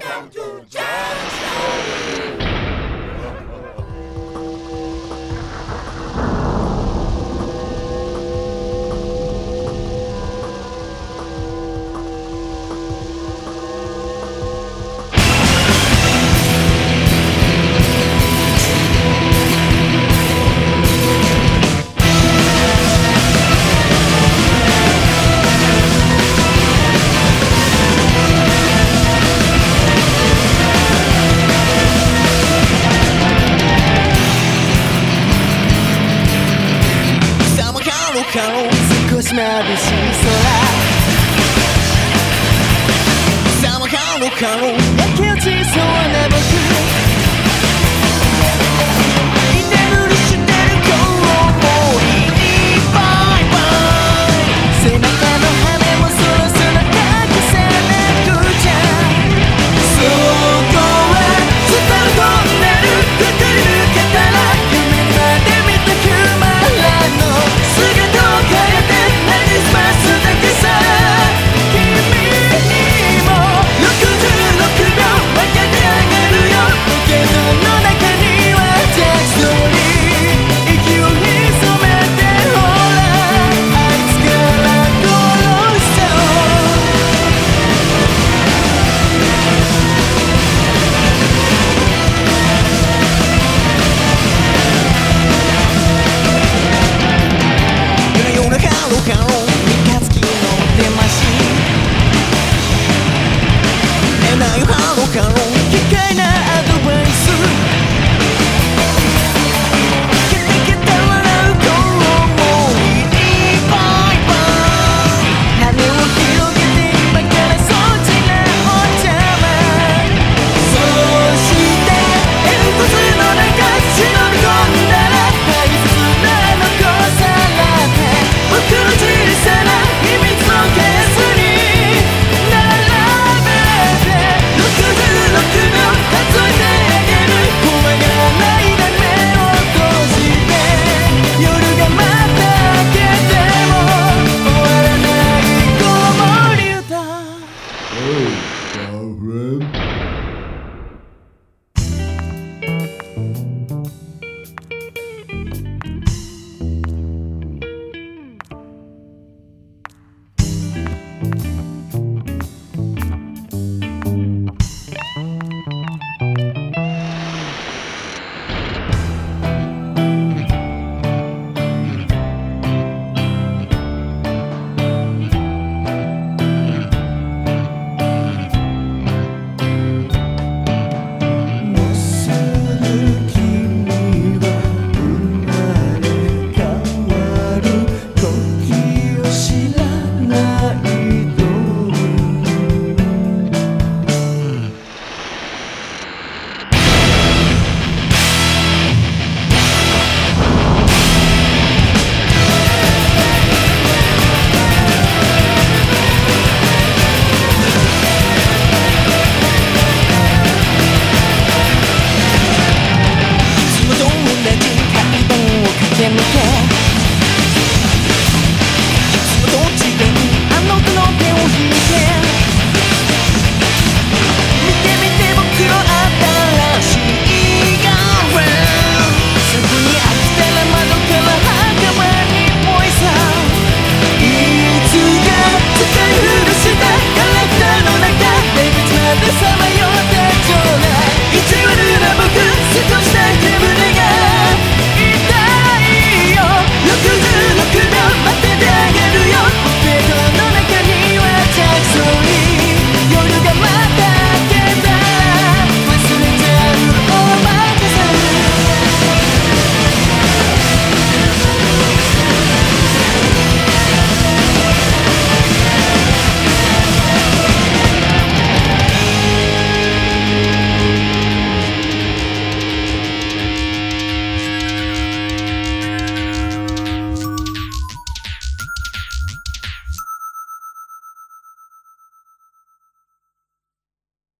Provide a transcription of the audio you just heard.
Welcome to 間少し眩しい空。貴様かの顔だけそうな僕。